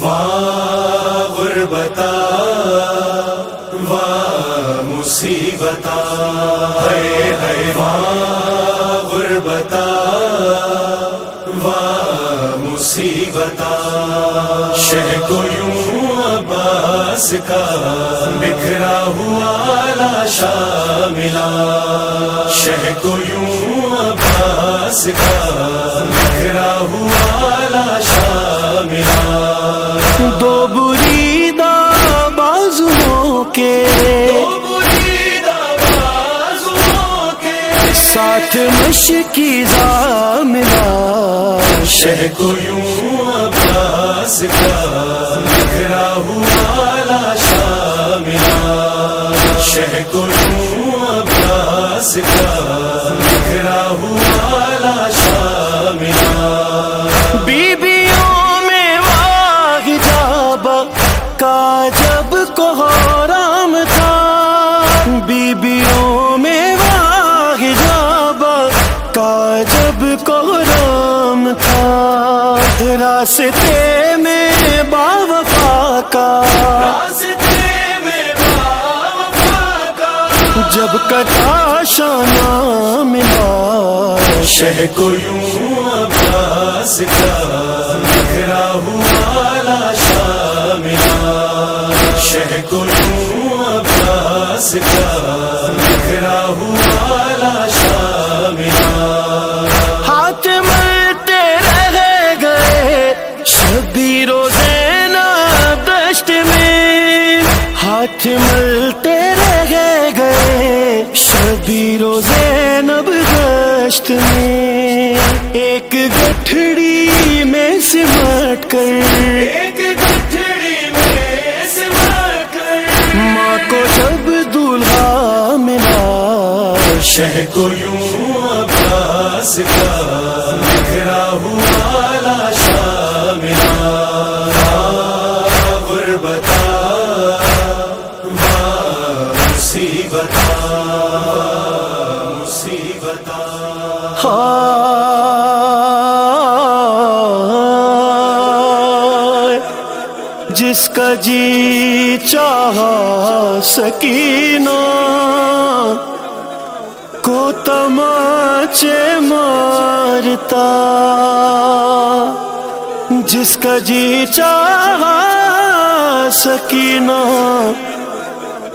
واہ غربتا واہ مصیبتا ہے ہے واہ غربتا واہ مصیبتا۔ شہ کو یوں عباس کا بکھرا ہوا لاشا ملا شہ کو یوں عباس کا بکھرا ہوا لاشا ملا دو بری دا بازو کے ساتھ مشکی ملا شہ کو یوں عباس کا بکھرا ہوا لاشا ملا شہ کو یوں عباس کا راستے میں باوفا کا۔ جب کٹا شانہ ملا شہ کو یوں عباس کا۔ بکھرا ہوا لاشا ملا شہ کو یوں عباس کا۔ بکھرا ہوا لاشا ملا ہاتھ ملتے رہ گئے شبیر و زینب دشت میں۔ ایک گٹھڑی میں سمٹ کر۔ ایک گٹھڑی میں سمٹ کر۔ ماں کو جب دلہا ملا شہ کو یوں عباس کا بکھرا ہوا لاشا مصیبتا مصیبتا جس کا جی چاہا سکینہ، کو تماچے مارتا۔ جس کا جی چاہا سکینہ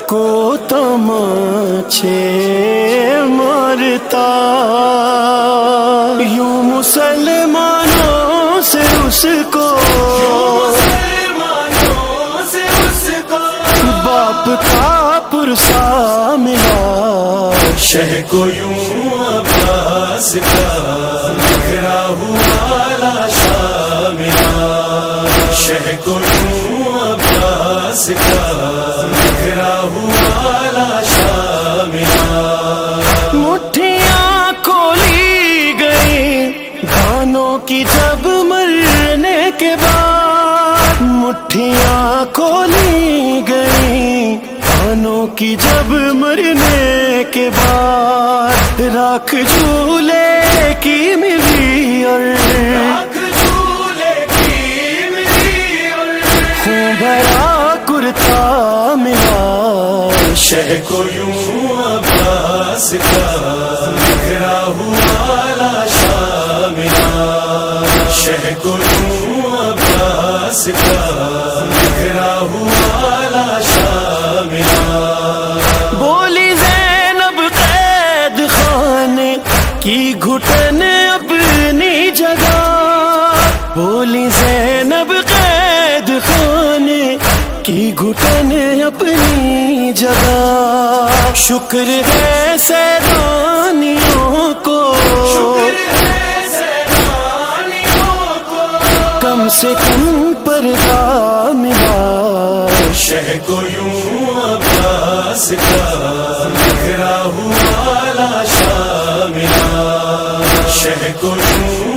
کو تماچے مارتا یوں مسلمانوں سے اس کو باپ کا پرسا ملا شہ کو یوں عباس کا بکھرا ہوا لاشا ملا شہ کو یوں عباس کا مٹھیاں کھولی گئی دانوں کی جب مرنے کے بعد مٹھیاں کھولی گئی دانوں کی جب مرنے کے بعد راکھ جھولے کو یوں عباس کا۔ بکھرا ہوا لاشا ملا شہ کو یوں عباس کا۔ بکھرا ہوا لاشا ملا بولی زینب قید خانے کی گھٹن اپنی جگہ۔ بولی زینب قید خانے کی گھٹن اپنی جگہ۔ شکر ہے سیدانیوں کو۔ کم سے کم پردہ ملا۔ شہ کو یوں عباس کا بکھرا ہوا لاشا ملا۔ شہ کو یوں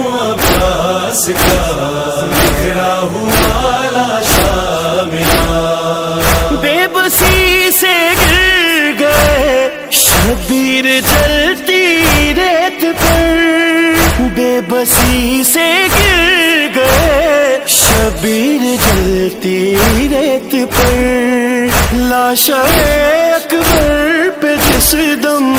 عباس کا بکھرا ہوا لاشا ملا بے بسی سے گر گئے، شبیر جلتی ریت پر۔ بے بسی سے گر گئے، شبیر جل گرتی ریت پر۔ لاش اکبر پہ جس دم۔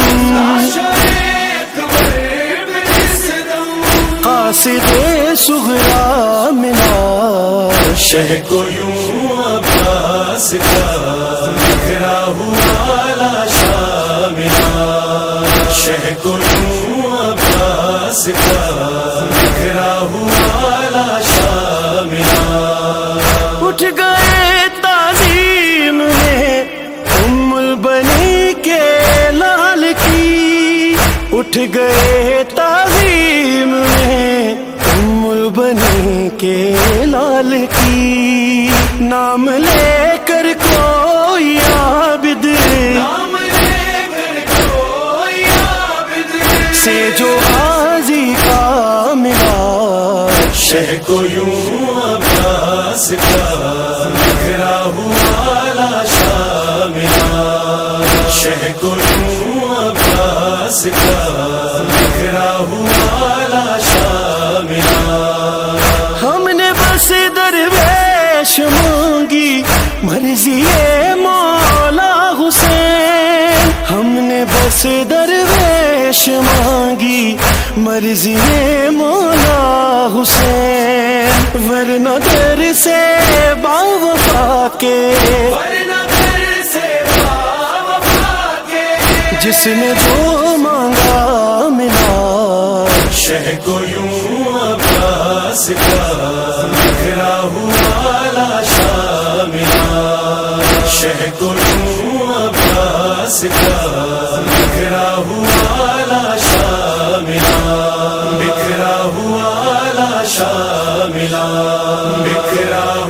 قاصد سغرا ملا شہ کو یوں عباس کا، بکھرا ہوا لاشا ملا شہ کو یوں عباس کا، بکھرا ہوا لاشا ملا اٹھ گئے تعظیم میں ام البنی کے لال کی، اٹھ گئے کے لال کی نام لے کر کوئی عابد سے جو حاضی کا ملا۔ شہ کو یوں عباس کا بکھرا ہوا لاشا ملا شہ کو یوں عباس کا درویش مانگی مرضی مولا حسین۔ ہم نے بس درویش مانگی مرضی مولا حسین۔ ورنہ در سے با وفا کے۔ جس نے جو مانگا ملا شہ کو یوں عباس کا بکھرا ہوا لاشا ملا شہ کو یوں عباس کا بکھرا ہوا لاشا ملا بکھرا ہوا لاشا ملا بکھرا